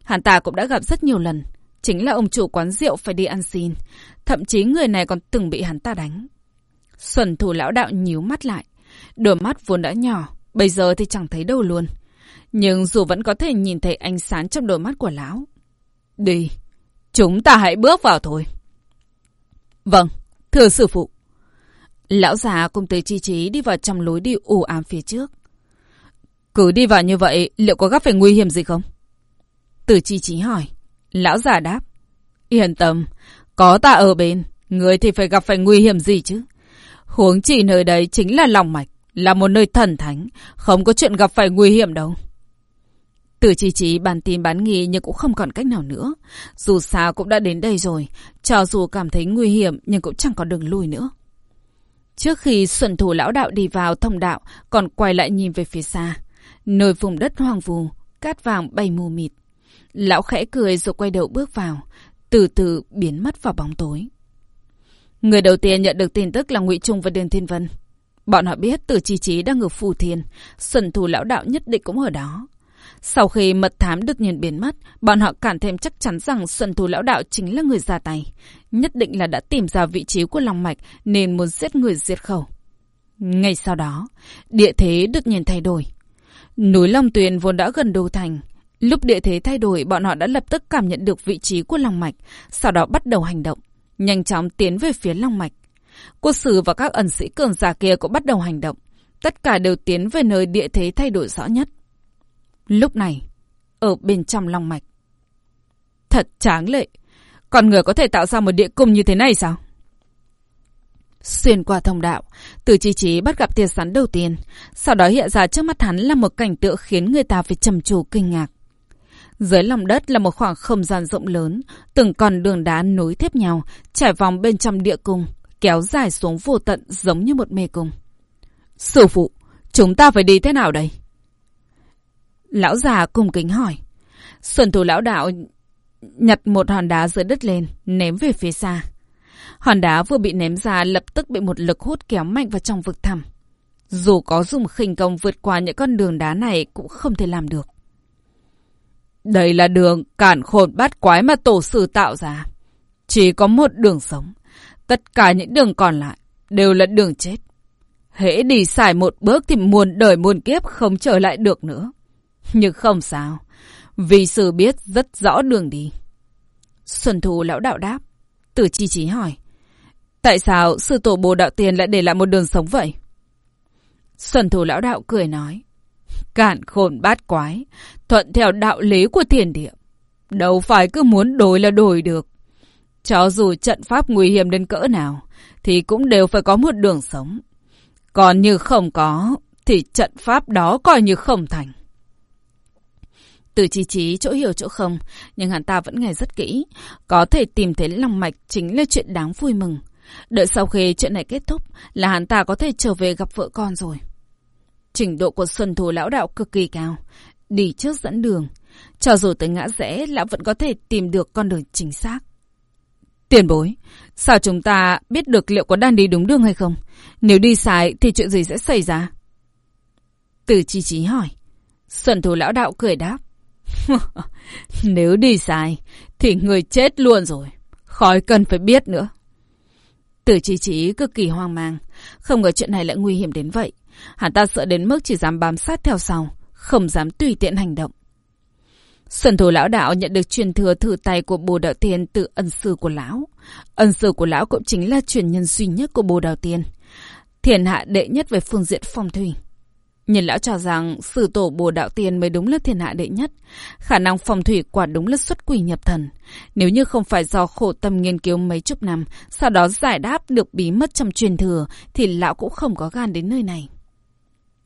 Hắn ta cũng đã gặp rất nhiều lần, chính là ông chủ quán rượu phải đi ăn xin. Thậm chí người này còn từng bị hắn ta đánh. Xuân thủ Lão Đạo nhíu mắt lại. Đôi mắt vốn đã nhỏ, Bây giờ thì chẳng thấy đâu luôn. Nhưng dù vẫn có thể nhìn thấy ánh sáng trong đôi mắt của lão. Đi, chúng ta hãy bước vào thôi. Vâng, thưa sư phụ. Lão già cùng tới chi trí đi vào trong lối đi u ám phía trước. Cứ đi vào như vậy, liệu có gặp phải nguy hiểm gì không? Từ chi trí hỏi. Lão già đáp. Yên tâm, có ta ở bên, người thì phải gặp phải nguy hiểm gì chứ? Huống chỉ nơi đấy chính là lòng mạch. Là một nơi thần thánh, không có chuyện gặp phải nguy hiểm đâu. Tử chi chí bàn tin bán nghi nhưng cũng không còn cách nào nữa. Dù sao cũng đã đến đây rồi, cho dù cảm thấy nguy hiểm nhưng cũng chẳng còn đường lui nữa. Trước khi xuân thủ lão đạo đi vào thông đạo, còn quay lại nhìn về phía xa. Nơi vùng đất hoang vù, cát vàng bay mù mịt. Lão khẽ cười rồi quay đầu bước vào, từ từ biến mất vào bóng tối. Người đầu tiên nhận được tin tức là ngụy Trung và Đường Thiên Vân. Bọn họ biết từ chi trí đang ở phù thiên, sần thủ lão đạo nhất định cũng ở đó. Sau khi mật thám được nhìn biến mất, bọn họ càng thêm chắc chắn rằng sần thủ lão đạo chính là người ra tay. Nhất định là đã tìm ra vị trí của Long Mạch nên muốn giết người diệt khẩu. Ngay sau đó, địa thế được nhìn thay đổi. Núi Long Tuyền vốn đã gần đô thành. Lúc địa thế thay đổi, bọn họ đã lập tức cảm nhận được vị trí của Long Mạch, sau đó bắt đầu hành động, nhanh chóng tiến về phía Long Mạch. Quốc sử và các ẩn sĩ cường giả kia cũng bắt đầu hành động. Tất cả đều tiến về nơi địa thế thay đổi rõ nhất. Lúc này, ở bên trong long mạch. Thật tráng lệ. Con người có thể tạo ra một địa cung như thế này sao? Xuyên qua thông đạo, từ chi trí bắt gặp tia sắn đầu tiên. Sau đó hiện ra trước mắt hắn là một cảnh tượng khiến người ta phải trầm trồ kinh ngạc. Dưới lòng đất là một khoảng không gian rộng lớn, từng con đường đá nối tiếp nhau, trải vòng bên trong địa cung, kéo dài xuống vô tận giống như một mê cung. Sư phụ, chúng ta phải đi thế nào đây? Lão già cung kính hỏi. Xuân thủ lão đạo nhặt một hòn đá dưới đất lên, ném về phía xa. Hòn đá vừa bị ném ra lập tức bị một lực hút kéo mạnh vào trong vực thẳm. Dù có dùng khinh công vượt qua những con đường đá này cũng không thể làm được. Đây là đường cản khôn bát quái mà tổ sư tạo ra. Chỉ có một đường sống. Tất cả những đường còn lại đều là đường chết. Hễ đi xài một bước thì muôn đời muôn kiếp không trở lại được nữa. Nhưng không sao. Vì sư biết rất rõ đường đi. Xuân Thu lão đạo đáp. Tử chi trí hỏi. Tại sao sư tổ bồ đạo tiền lại để lại một đường sống vậy? Xuân Thu lão đạo cười nói. Cản khôn bát quái, thuận theo đạo lý của thiền địa. Đâu phải cứ muốn đổi là đổi được. Cho dù trận pháp nguy hiểm đến cỡ nào, thì cũng đều phải có một đường sống. Còn như không có, thì trận pháp đó coi như không thành. Từ chi trí chỗ hiểu chỗ không, nhưng hắn ta vẫn nghe rất kỹ. Có thể tìm thấy lòng mạch chính là chuyện đáng vui mừng. Đợi sau khi chuyện này kết thúc là hắn ta có thể trở về gặp vợ con rồi. Trình độ của Xuân Thù lão đạo cực kỳ cao. Đi trước dẫn đường. Cho dù tới ngã rẽ, lão vẫn có thể tìm được con đường chính xác. Tiền bối, sao chúng ta biết được liệu có đang đi đúng đường hay không? Nếu đi sai thì chuyện gì sẽ xảy ra? Từ chi trí hỏi. Xuân Thù lão đạo cười đáp. (laughs) Nếu đi sai thì người chết luôn rồi. Khỏi cần phải biết nữa. Từ chi trí cực kỳ hoang mang. Không ngờ chuyện này lại nguy hiểm đến vậy. Hắn ta sợ đến mức chỉ dám bám sát theo sau, không dám tùy tiện hành động. Xuân thủ lão đạo nhận được truyền thừa thử tay của bồ đạo tiên từ ân sư của lão. Ân sư của lão cũng chính là truyền nhân duy nhất của bồ đạo tiên. Thiền hạ đệ nhất về phương diện phong thủy. Nhìn lão cho rằng sử tổ bồ đạo tiên mới đúng là thiên hạ đệ nhất. Khả năng phong thủy quả đúng là xuất quỷ nhập thần. Nếu như không phải do khổ tâm nghiên cứu mấy chục năm, sau đó giải đáp được bí mật trong truyền thừa, thì lão cũng không có gan đến nơi này.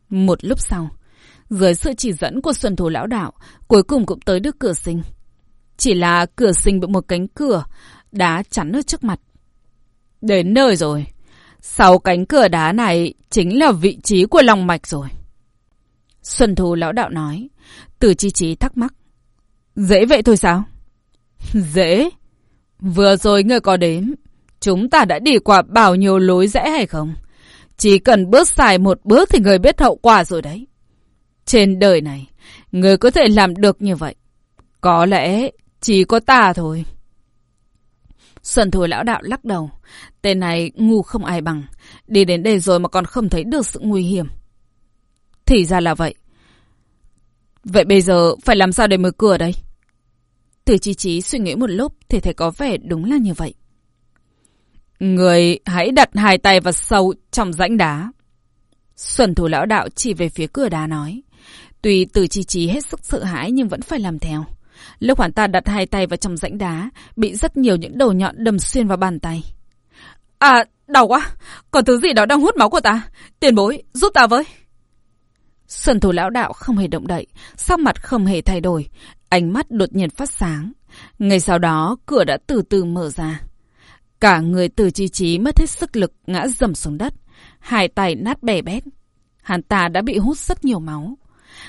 Một lúc sau, dưới sự chỉ dẫn của Xuân Thổ Lão Đạo, cuối cùng cũng tới được cửa sinh. Chỉ là cửa sinh bị một cánh cửa, đá chắn ở trước mặt. Đến nơi rồi. Sau cánh cửa đá này chính là vị trí của lòng mạch rồi. Xuân Thù Lão Đạo nói. Từ chi trí thắc mắc. Dễ vậy thôi sao? (laughs) Dễ. Vừa rồi ngươi có đếm. Chúng ta đã đi qua bao nhiêu lối rẽ hay không? Chỉ cần bước sai một bước thì người biết hậu quả rồi đấy. Trên đời này, người có thể làm được như vậy. Có lẽ chỉ có ta thôi. Xuân thổi lão đạo lắc đầu. Tên này ngu không ai bằng. Đi đến đây rồi mà còn không thấy được sự nguy hiểm. Thì ra là vậy. Vậy bây giờ phải làm sao để mở cửa đây? Từ chi trí suy nghĩ một lúc thì thấy có vẻ đúng là như vậy. Người hãy đặt hai tay vào sâu trong rãnh đá. Xuân thủ lão đạo chỉ về phía cửa đá nói. Tuy từ chi trí hết sức sợ hãi nhưng vẫn phải làm theo. Lúc hắn ta đặt hai tay vào trong rãnh đá, bị rất nhiều những đầu nhọn đâm xuyên vào bàn tay. À, đau quá! Còn thứ gì đó đang hút máu của ta? Tiền bối, giúp ta với! Xuân thủ lão đạo không hề động đậy, sắc mặt không hề thay đổi, ánh mắt đột nhiên phát sáng. Ngay sau đó, cửa đã từ từ mở ra. Cả người từ chi trí mất hết sức lực ngã dầm xuống đất. Hai tay nát bè bét. Hắn ta đã bị hút rất nhiều máu.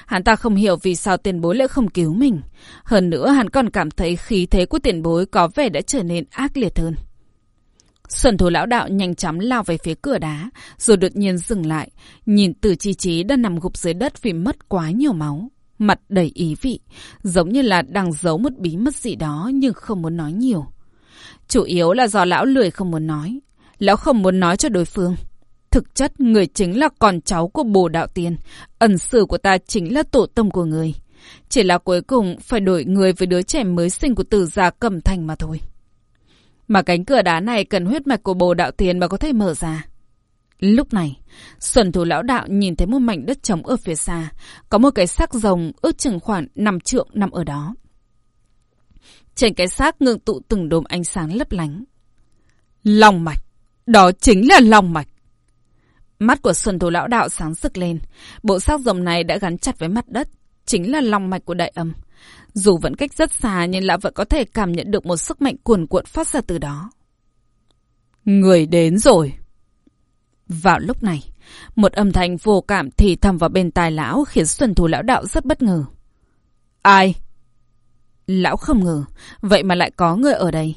Hắn ta không hiểu vì sao tiền bối lại không cứu mình. Hơn nữa hắn còn cảm thấy khí thế của tiền bối có vẻ đã trở nên ác liệt hơn. Xuân thủ lão đạo nhanh chóng lao về phía cửa đá, rồi đột nhiên dừng lại, nhìn từ chi trí đang nằm gục dưới đất vì mất quá nhiều máu. Mặt đầy ý vị, giống như là đang giấu một bí mật gì đó nhưng không muốn nói nhiều. Chủ yếu là do lão lười không muốn nói. Lão không muốn nói cho đối phương. Thực chất, người chính là con cháu của bồ đạo tiên. Ẩn sử của ta chính là tổ tông của người. Chỉ là cuối cùng phải đổi người với đứa trẻ mới sinh của tử gia cầm thành mà thôi. Mà cánh cửa đá này cần huyết mạch của bồ đạo tiên mà có thể mở ra. Lúc này, Xuân thủ lão đạo nhìn thấy một mảnh đất trống ở phía xa. Có một cái xác rồng ước chừng khoảng 5 trượng nằm ở đó. Trên cái xác ngưng tụ từng đốm ánh sáng lấp lánh. Long mạch. Đó chính là long mạch. Mắt của Xuân thủ Lão Đạo sáng rực lên. Bộ xác rồng này đã gắn chặt với mặt đất. Chính là long mạch của đại âm. Dù vẫn cách rất xa nhưng lão vẫn có thể cảm nhận được một sức mạnh cuồn cuộn phát ra từ đó. Người đến rồi. Vào lúc này, một âm thanh vô cảm thì thầm vào bên tai lão khiến Xuân thủ Lão Đạo rất bất ngờ. Ai? Lão không ngờ, vậy mà lại có người ở đây.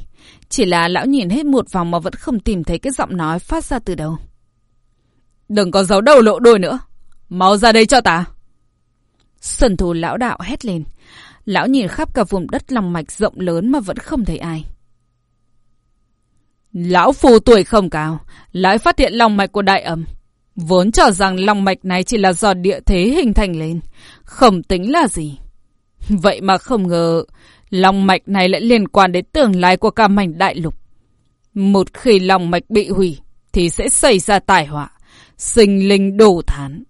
Chỉ là lão nhìn hết một vòng mà vẫn không tìm thấy cái giọng nói phát ra từ đâu. Đừng có giấu đầu lộ đôi nữa. Mau ra đây cho ta. sần Thù Lão Đạo hét lên. Lão nhìn khắp cả vùng đất lòng mạch rộng lớn mà vẫn không thấy ai. Lão phù tuổi không cao, lại phát hiện lòng mạch của đại ẩm. Vốn cho rằng lòng mạch này chỉ là do địa thế hình thành lên, không tính là gì. Vậy mà không ngờ, lòng mạch này lại liên quan đến tương lai của cả mảnh đại lục. Một khi lòng mạch bị hủy, thì sẽ xảy ra tai họa, sinh linh đổ thán.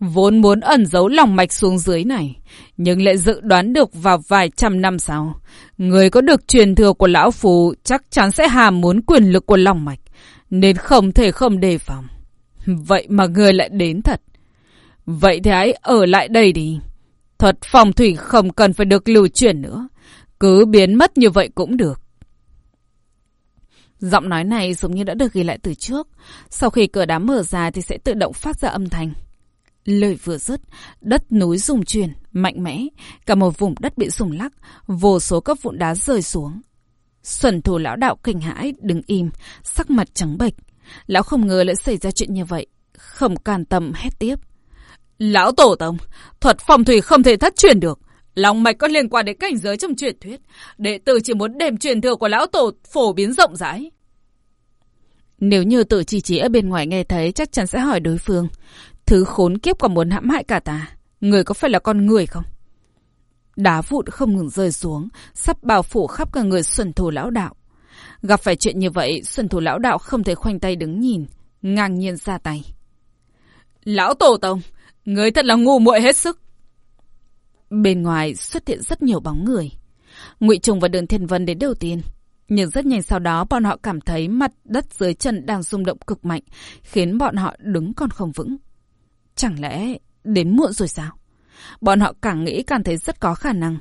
Vốn muốn ẩn giấu lòng mạch xuống dưới này, nhưng lại dự đoán được vào vài trăm năm sau, người có được truyền thừa của lão phù chắc chắn sẽ hàm muốn quyền lực của lòng mạch, nên không thể không đề phòng. Vậy mà người lại đến thật. Vậy thì hãy ở lại đây đi. Thuật phòng thủy không cần phải được lưu truyền nữa. Cứ biến mất như vậy cũng được. Giọng nói này giống như đã được ghi lại từ trước. Sau khi cửa đá mở ra thì sẽ tự động phát ra âm thanh. Lời vừa dứt, đất núi rung chuyển, mạnh mẽ. Cả một vùng đất bị rung lắc, vô số các vụn đá rơi xuống. Xuân thủ lão đạo kinh hãi, đứng im, sắc mặt trắng bệch. Lão không ngờ lại xảy ra chuyện như vậy. Không can tâm hét tiếp. Lão tổ tông, thuật phong thủy không thể thất truyền được. Lòng mạch có liên quan đến cảnh giới trong truyền thuyết. Đệ tử chỉ muốn đem truyền thừa của lão tổ phổ biến rộng rãi. Nếu như tử chi trí ở bên ngoài nghe thấy chắc chắn sẽ hỏi đối phương. Thứ khốn kiếp còn muốn hãm hại cả ta. Người có phải là con người không? Đá vụn không ngừng rơi xuống, sắp bao phủ khắp cả người xuân thù lão đạo. Gặp phải chuyện như vậy, xuân thù lão đạo không thể khoanh tay đứng nhìn, ngang nhiên ra tay. Lão tổ tông, người thật là ngu muội hết sức. Bên ngoài xuất hiện rất nhiều bóng người. Ngụy Trùng và Đường Thiên Vân đến đầu tiên. Nhưng rất nhanh sau đó bọn họ cảm thấy mặt đất dưới chân đang rung động cực mạnh, khiến bọn họ đứng còn không vững. Chẳng lẽ đến muộn rồi sao? Bọn họ càng nghĩ càng thấy rất có khả năng.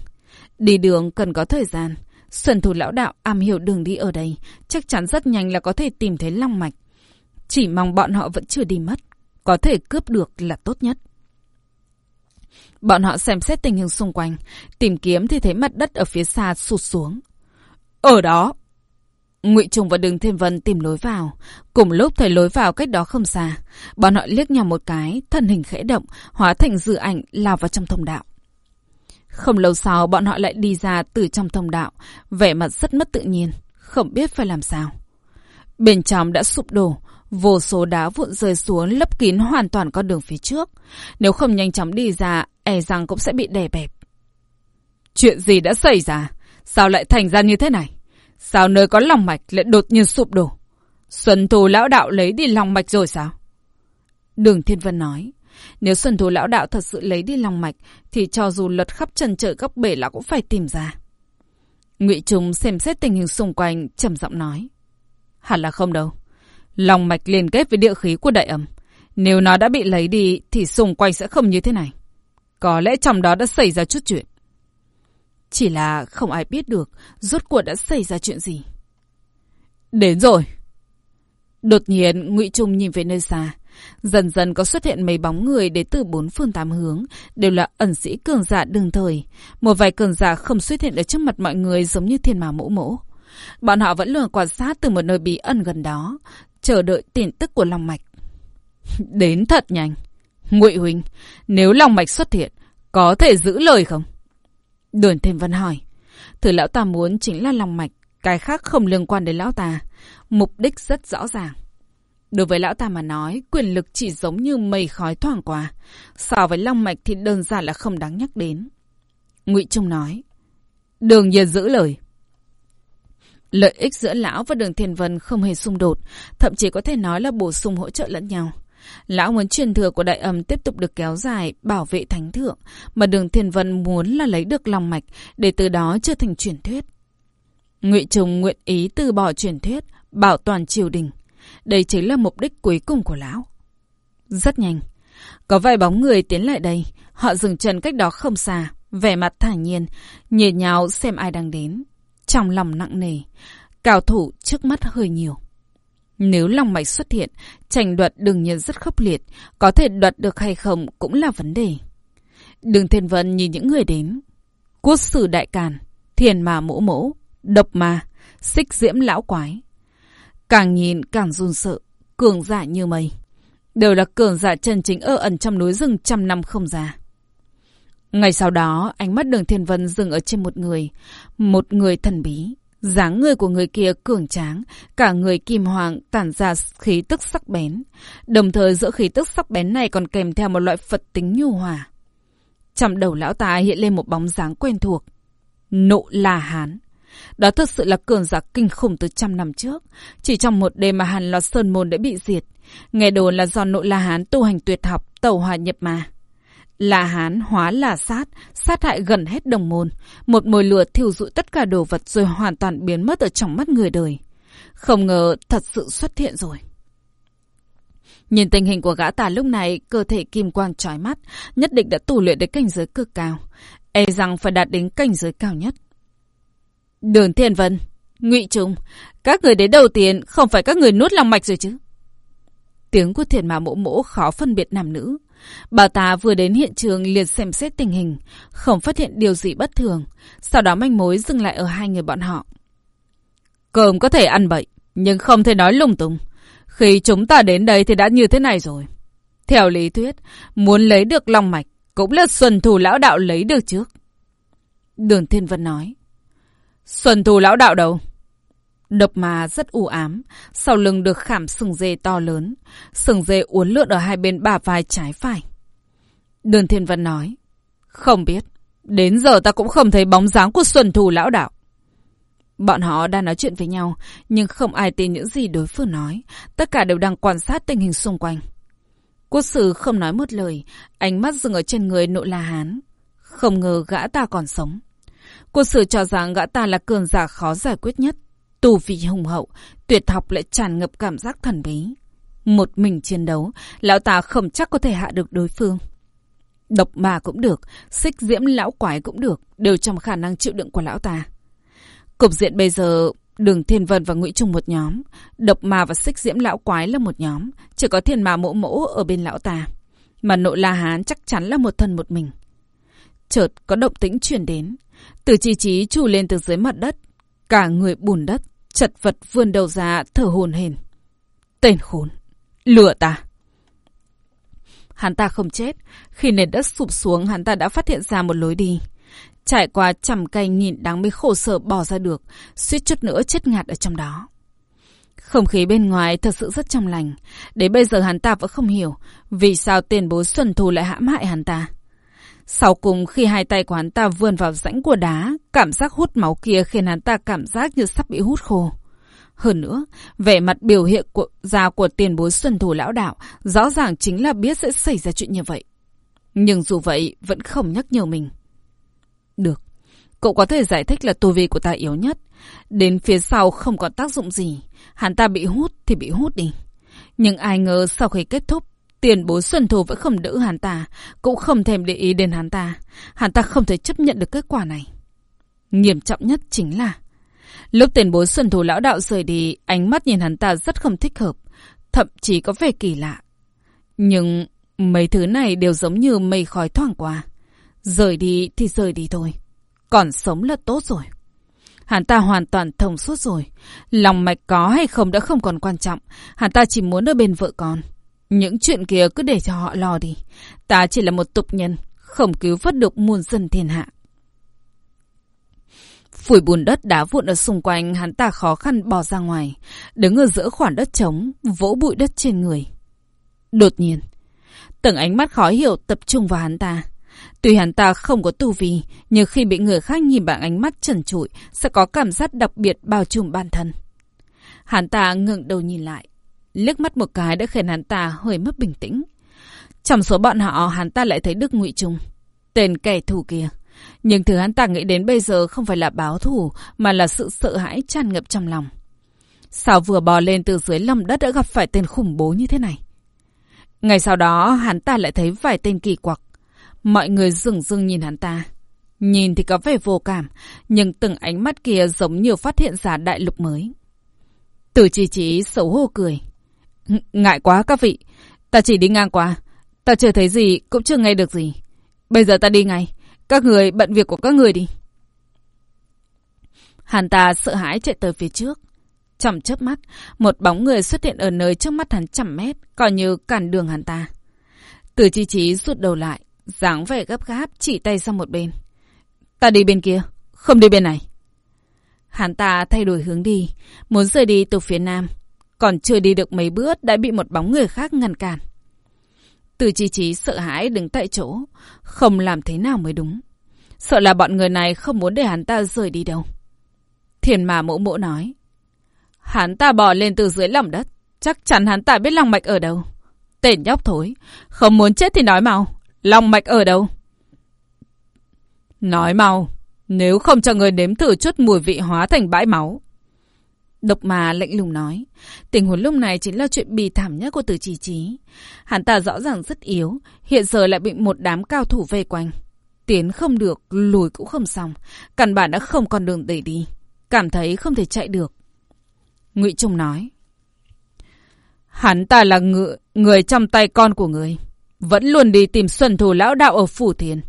Đi đường cần có thời gian. Xuân thủ lão đạo am hiểu đường đi ở đây, chắc chắn rất nhanh là có thể tìm thấy long mạch. Chỉ mong bọn họ vẫn chưa đi mất. Có thể cướp được là tốt nhất. Bọn họ xem xét tình hình xung quanh, tìm kiếm thì thấy mặt đất ở phía xa sụt xuống. Ở đó! Ngụy Trùng và Đường Thiên Vân tìm lối vào. Cùng lúc thấy lối vào cách đó không xa. Bọn họ liếc nhau một cái, thân hình khẽ động, hóa thành dự ảnh lao vào trong thông đạo. Không lâu sau, bọn họ lại đi ra từ trong thông đạo, vẻ mặt rất mất tự nhiên, không biết phải làm sao. Bên trong đã sụp đổ, vô số đá vụn rơi xuống lấp kín hoàn toàn con đường phía trước. Nếu không nhanh chóng đi ra, e rằng cũng sẽ bị đè bẹp. Chuyện gì đã xảy ra? Sao lại thành ra như thế này? Sao nơi có lòng mạch lại đột nhiên sụp đổ? Xuân thù lão đạo lấy đi lòng mạch rồi sao? Đường Thiên Vân nói. Nếu xuân thù lão đạo thật sự lấy đi lòng mạch, thì cho dù lật khắp trần trời góc bể lão cũng phải tìm ra. Ngụy Trung xem xét tình hình xung quanh, trầm giọng nói. Hẳn là không đâu. Lòng mạch liên kết với địa khí của đại âm. Nếu nó đã bị lấy đi, thì xung quanh sẽ không như thế này. Có lẽ trong đó đã xảy ra chút chuyện. Chỉ là không ai biết được rốt cuộc đã xảy ra chuyện gì. Đến rồi. Đột nhiên, Ngụy Trung nhìn về nơi xa. Dần dần có xuất hiện mấy bóng người đến từ bốn phương tám hướng, đều là ẩn sĩ cường giả đương thời. Một vài cường giả không xuất hiện ở trước mặt mọi người giống như thiên mà mẫu mẫu. Bọn họ vẫn luôn quan sát từ một nơi bí ẩn gần đó, chờ đợi tin tức của Long Mạch. (laughs) Đến thật nhanh. Ngụy Huynh, nếu Long Mạch xuất hiện, có thể giữ lời không? Đường Thêm Vân hỏi. Thử lão ta muốn chính là Long Mạch, cái khác không liên quan đến lão ta. Mục đích rất rõ ràng. Đối với lão ta mà nói, quyền lực chỉ giống như mây khói thoảng qua. So với Long Mạch thì đơn giản là không đáng nhắc đến. Ngụy Trung nói. Đường nhiên giữ lời. Lợi ích giữa lão và đường Thiên Vân không hề xung đột, thậm chí có thể nói là bổ sung hỗ trợ lẫn nhau. Lão muốn truyền thừa của đại âm tiếp tục được kéo dài, bảo vệ thánh thượng, mà đường Thiên Vân muốn là lấy được lòng mạch để từ đó trở thành truyền thuyết. Ngụy Trùng nguyện ý từ bỏ truyền thuyết, bảo toàn triều đình. Đây chính là mục đích cuối cùng của lão. Rất nhanh. Có vài bóng người tiến lại đây. Họ dừng chân cách đó không xa. Vẻ mặt thản nhiên. Nhìn nhau xem ai đang đến. Trong lòng nặng nề. Cao thủ trước mắt hơi nhiều. Nếu lòng mạch xuất hiện, tranh đoạt đương nhiên rất khốc liệt. Có thể đoạt được hay không cũng là vấn đề. Đường Thiên Vân nhìn những người đến. Quốc sử đại càn, thiền mà mũ mũ, độc mà, xích diễm lão quái. Càng nhìn càng run sợ, cường giả như mây. Đều là cường giả chân chính ở ẩn trong núi rừng trăm năm không già. Ngày sau đó, ánh mắt đường thiên vân dừng ở trên một người. Một người thần bí. dáng người của người kia cường tráng, cả người kim hoàng tản ra khí tức sắc bén. Đồng thời giữa khí tức sắc bén này còn kèm theo một loại Phật tính nhu hòa. Trong đầu lão ta hiện lên một bóng dáng quen thuộc. Nộ La Hán. Đó thực sự là cường giả kinh khủng từ trăm năm trước. Chỉ trong một đêm mà Hàn Lọt Sơn Môn đã bị diệt. Nghe đồn là do nội La Hán tu hành tuyệt học, tẩu hòa nhập mà. La Hán hóa là sát, sát hại gần hết đồng môn. Một mồi lửa thiêu dụi tất cả đồ vật rồi hoàn toàn biến mất ở trong mắt người đời. Không ngờ thật sự xuất hiện rồi. Nhìn tình hình của gã tà lúc này, cơ thể kim quang trói mắt, nhất định đã tù luyện đến cảnh giới cực cao. E rằng phải đạt đến cảnh giới cao nhất. Đường Thiên Vân, Ngụy Trung, các người đến đầu tiên không phải các người nuốt lòng mạch rồi chứ? Tiếng của thiền mà mỗ mỗ khó phân biệt nam nữ. Bà ta vừa đến hiện trường liền xem xét tình hình, không phát hiện điều gì bất thường. Sau đó manh mối dừng lại ở hai người bọn họ. Cơm có thể ăn bậy, nhưng không thể nói lung tung. Khi chúng ta đến đây thì đã như thế này rồi. Theo lý thuyết, muốn lấy được long mạch cũng là xuân thù lão đạo lấy được trước. Đường Thiên Vân nói. Xuân thù lão đạo đâu? Độc mà rất u ám, sau lưng được khảm sừng dê to lớn. Sừng dê uốn lượn ở hai bên bả vai trái phải. Đường Thiên Vân nói. Không biết, đến giờ ta cũng không thấy bóng dáng của Xuân thù lão đạo. Bọn họ đang nói chuyện với nhau, nhưng không ai tin những gì đối phương nói. Tất cả đều đang quan sát tình hình xung quanh. Quốc sử không nói một lời, ánh mắt dừng ở trên người nội la hán. Không ngờ gã ta còn sống. Quốc sử cho rằng gã ta là cường giả khó giải quyết nhất. Tù vị hùng hậu, tuyệt học lại tràn ngập cảm giác thần bí. Một mình chiến đấu, lão ta không chắc có thể hạ được đối phương. Độc mà cũng được, xích diễm lão quái cũng được, đều trong khả năng chịu đựng của lão ta. Cục diện bây giờ, Đường Thiên Vân và Ngụy Trung một nhóm, Độc Ma và Xích Diễm Lão Quái là một nhóm, chỉ có Thiên Ma Mỗ Mỗ ở bên lão ta. Mà nội La Hán chắc chắn là một thân một mình. Chợt có động tĩnh chuyển đến, từ chi trí trù lên từ dưới mặt đất, cả người bùn đất, chật vật vươn đầu ra thở hồn hển. Tên khốn, lừa ta. Hắn ta không chết, khi nền đất sụp xuống hắn ta đã phát hiện ra một lối đi. Trải qua trăm cây nhìn đáng mới khổ sở bỏ ra được, suýt chút nữa chết ngạt ở trong đó. Không khí bên ngoài thật sự rất trong lành. Đến bây giờ hắn ta vẫn không hiểu vì sao tiền bối Xuân Thù lại hãm hại hắn ta. Sau cùng khi hai tay của hắn ta vươn vào rãnh của đá, cảm giác hút máu kia khiến hắn ta cảm giác như sắp bị hút khô. Hơn nữa, vẻ mặt biểu hiện của già của tiền bối Xuân thủ lão đạo rõ ràng chính là biết sẽ xảy ra chuyện như vậy. Nhưng dù vậy, vẫn không nhắc nhở mình. Được. Cậu có thể giải thích là tu vi của ta yếu nhất. Đến phía sau không có tác dụng gì. Hắn ta bị hút thì bị hút đi. Nhưng ai ngờ sau khi kết thúc, tiền bối xuân thù vẫn không đỡ hắn ta, cũng không thèm để ý đến hắn ta. Hắn ta không thể chấp nhận được kết quả này. Nghiêm trọng nhất chính là Lúc tiền bối xuân thù lão đạo rời đi, ánh mắt nhìn hắn ta rất không thích hợp, thậm chí có vẻ kỳ lạ. Nhưng mấy thứ này đều giống như mây khói thoảng qua. Rời đi thì rời đi thôi. Còn sống là tốt rồi. Hắn ta hoàn toàn thông suốt rồi. Lòng mạch có hay không đã không còn quan trọng. Hắn ta chỉ muốn ở bên vợ con. Những chuyện kia cứ để cho họ lo đi. Ta chỉ là một tục nhân, không cứu vớt được muôn dân thiên hạ. Phủi bùn đất đá vụn ở xung quanh, hắn ta khó khăn bò ra ngoài, đứng ở giữa khoảng đất trống, vỗ bụi đất trên người. Đột nhiên, từng ánh mắt khó hiểu tập trung vào hắn ta. Tuy hắn ta không có tu vi, nhưng khi bị người khác nhìn bằng ánh mắt trần trụi, sẽ có cảm giác đặc biệt bao trùm bản thân. Hắn ta ngẩng đầu nhìn lại, liếc mắt một cái đã khiến hắn ta hơi mất bình tĩnh. Trong số bọn họ, hắn ta lại thấy Đức Ngụy Trung, tên kẻ thù kia. Nhưng thứ hắn ta nghĩ đến bây giờ không phải là báo thù, mà là sự sợ hãi tràn ngập trong lòng. Sao vừa bò lên từ dưới lòng đất đã gặp phải tên khủng bố như thế này? Ngày sau đó, hắn ta lại thấy vài tên kỳ quặc. Mọi người dừng dưng nhìn hắn ta. Nhìn thì có vẻ vô cảm, nhưng từng ánh mắt kia giống như phát hiện ra đại lục mới. Từ chi chỉ xấu hổ cười. Ngại quá các vị, ta chỉ đi ngang qua. Ta chưa thấy gì, cũng chưa nghe được gì. Bây giờ ta đi ngay. Các người bận việc của các người đi. Hắn ta sợ hãi chạy tới phía trước. Trong chớp mắt, một bóng người xuất hiện ở nơi trước mắt hắn trăm mét, coi như cản đường hắn ta. Từ chi trí rút đầu lại, dáng vẻ gấp gáp, chỉ tay sang một bên. Ta đi bên kia, không đi bên này. Hắn ta thay đổi hướng đi, muốn rời đi từ phía nam. Còn chưa đi được mấy bước đã bị một bóng người khác ngăn cản. Từ chi trí sợ hãi đứng tại chỗ, không làm thế nào mới đúng. Sợ là bọn người này không muốn để hắn ta rời đi đâu. Thiền mà mỗ mỗ nói. Hắn ta bò lên từ dưới lòng đất. Chắc chắn hắn ta biết lòng mạch ở đâu. Tên nhóc thối. Không muốn chết thì nói mau. Lòng mạch ở đâu? Nói mau. Nếu không cho người nếm thử chút mùi vị hóa thành bãi máu. Độc mà lạnh lùng nói. Tình huống lúc này chính là chuyện bì thảm nhất của tử chỉ trí. Hắn ta rõ ràng rất yếu. Hiện giờ lại bị một đám cao thủ vây quanh. Tiến không được, lùi cũng không xong. Căn bản đã không còn đường để đi. Cảm thấy không thể chạy được. Ngụy Trung nói. Hắn ta là ngự, người trong tay con của người. Vẫn luôn đi tìm xuân thù lão đạo ở Phủ Thiền.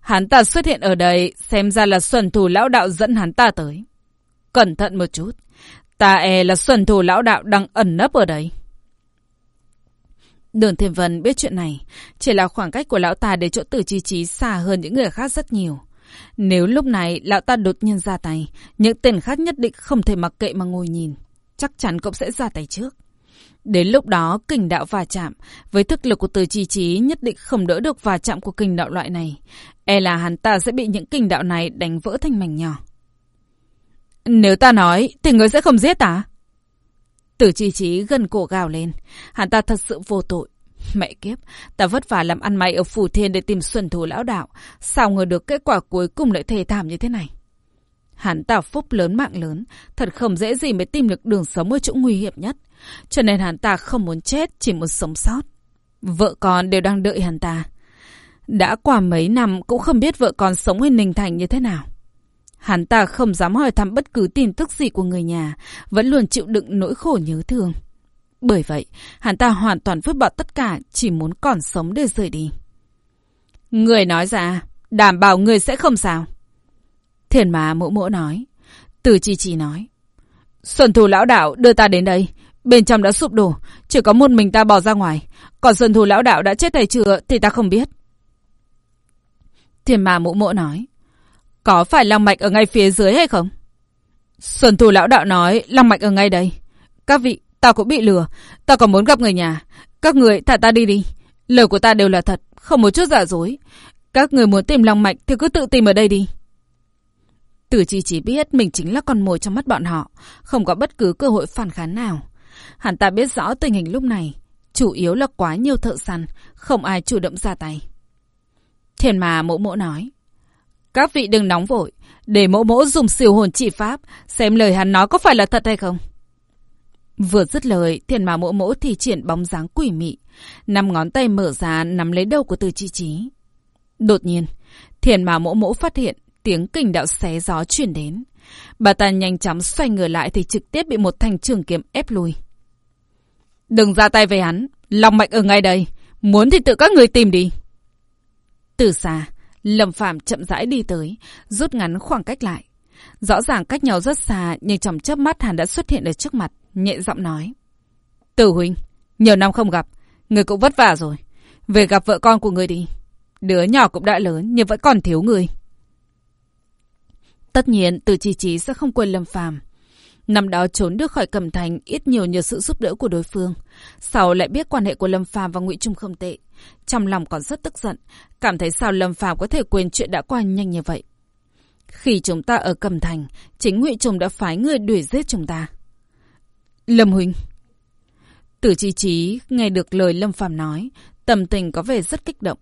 Hắn ta xuất hiện ở đây, xem ra là xuân thù lão đạo dẫn hắn ta tới. Cẩn thận một chút. Ta e là xuân thủ lão đạo đang ẩn nấp ở đấy. Đường Thiên Vân biết chuyện này, chỉ là khoảng cách của lão ta để chỗ tử chi trí xa hơn những người khác rất nhiều. Nếu lúc này lão ta đột nhiên ra tay, những tên khác nhất định không thể mặc kệ mà ngồi nhìn. Chắc chắn cũng sẽ ra tay trước. Đến lúc đó kình đạo va chạm, với thực lực của từ chi trí nhất định không đỡ được va chạm của kình đạo loại này. E là hắn ta sẽ bị những kình đạo này đánh vỡ thành mảnh nhỏ. Nếu ta nói, thì người sẽ không giết ta? Tử chi trí gần cổ gào lên. Hắn ta thật sự vô tội. Mẹ kiếp, ta vất vả làm ăn mày ở phủ thiên để tìm xuân thù lão đạo. Sao ngờ được kết quả cuối cùng lại thề thảm như thế này? Hắn ta phúc lớn mạng lớn, thật không dễ gì mới tìm được đường sống ở chỗ nguy hiểm nhất. Cho nên hắn ta không muốn chết, chỉ muốn sống sót. Vợ con đều đang đợi hắn ta. Đã qua mấy năm cũng không biết vợ con sống ở Ninh Thành như thế nào. Hắn ta không dám hỏi thăm bất cứ tin tức gì của người nhà, vẫn luôn chịu đựng nỗi khổ nhớ thương. Bởi vậy, hắn ta hoàn toàn vứt bỏ tất cả, chỉ muốn còn sống để rời đi. Người nói ra, đảm bảo người sẽ không sao. Thiền mà mỗ mỗ nói. Từ chi chi nói. Xuân thù lão đạo đưa ta đến đây. Bên trong đã sụp đổ, chỉ có một mình ta bỏ ra ngoài. Còn Xuân thù lão đạo đã chết hay chưa thì ta không biết. Thiền mà mỗ mỗ nói. Có phải long mạch ở ngay phía dưới hay không? Xuân thù lão đạo nói long mạch ở ngay đây. Các vị, ta cũng bị lừa. Ta còn muốn gặp người nhà. Các người thả ta đi đi. Lời của ta đều là thật, không một chút giả dối. Các người muốn tìm long mạch thì cứ tự tìm ở đây đi. Tử chi chỉ biết mình chính là con mồi trong mắt bọn họ, không có bất cứ cơ hội phản kháng nào. Hắn ta biết rõ tình hình lúc này, chủ yếu là quá nhiều thợ săn, không ai chủ động ra tay. Thiền mà mộ mộ nói, các vị đừng nóng vội, để mẫu mẫu dùng siêu hồn chỉ pháp, xem lời hắn nói có phải là thật hay không. Vừa dứt lời, thiền mà mẫu mẫu thì triển bóng dáng quỷ mị, năm ngón tay mở ra nắm lấy đầu của từ chi trí. Đột nhiên, thiền mà mẫu mẫu phát hiện tiếng kình đạo xé gió chuyển đến. Bà ta nhanh chóng xoay người lại thì trực tiếp bị một thanh trường kiếm ép lùi. Đừng ra tay với hắn, lòng mạch ở ngay đây, muốn thì tự các người tìm đi. Từ xa, Lâm Phạm chậm rãi đi tới, rút ngắn khoảng cách lại. Rõ ràng cách nhau rất xa, nhưng trong chớp mắt hắn đã xuất hiện ở trước mặt, nhẹ giọng nói. Tử huynh, nhiều năm không gặp, người cũng vất vả rồi. Về gặp vợ con của người đi. Đứa nhỏ cũng đã lớn, nhưng vẫn còn thiếu người. Tất nhiên, từ chi trí sẽ không quên Lâm Phàm. Năm đó trốn được khỏi Cẩm Thành ít nhiều nhờ sự giúp đỡ của đối phương. Sau lại biết quan hệ của Lâm Phàm và Ngụy Trung không tệ. Trong lòng còn rất tức giận, cảm thấy sao Lâm Phàm có thể quên chuyện đã qua nhanh như vậy. Khi chúng ta ở Cầm Thành, chính Ngụy Trùng đã phái người đuổi giết chúng ta. Lâm Huynh Tử Chi Chí nghe được lời Lâm Phàm nói, tâm tình có vẻ rất kích động.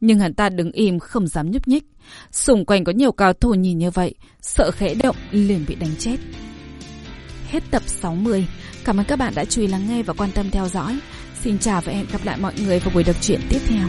Nhưng hắn ta đứng im không dám nhúc nhích. Xung quanh có nhiều cao thủ nhìn như vậy, sợ khẽ động liền bị đánh chết. Hết tập 60. Cảm ơn các bạn đã chú ý lắng nghe và quan tâm theo dõi. Xin chào và hẹn gặp lại mọi người vào buổi đọc truyện tiếp theo.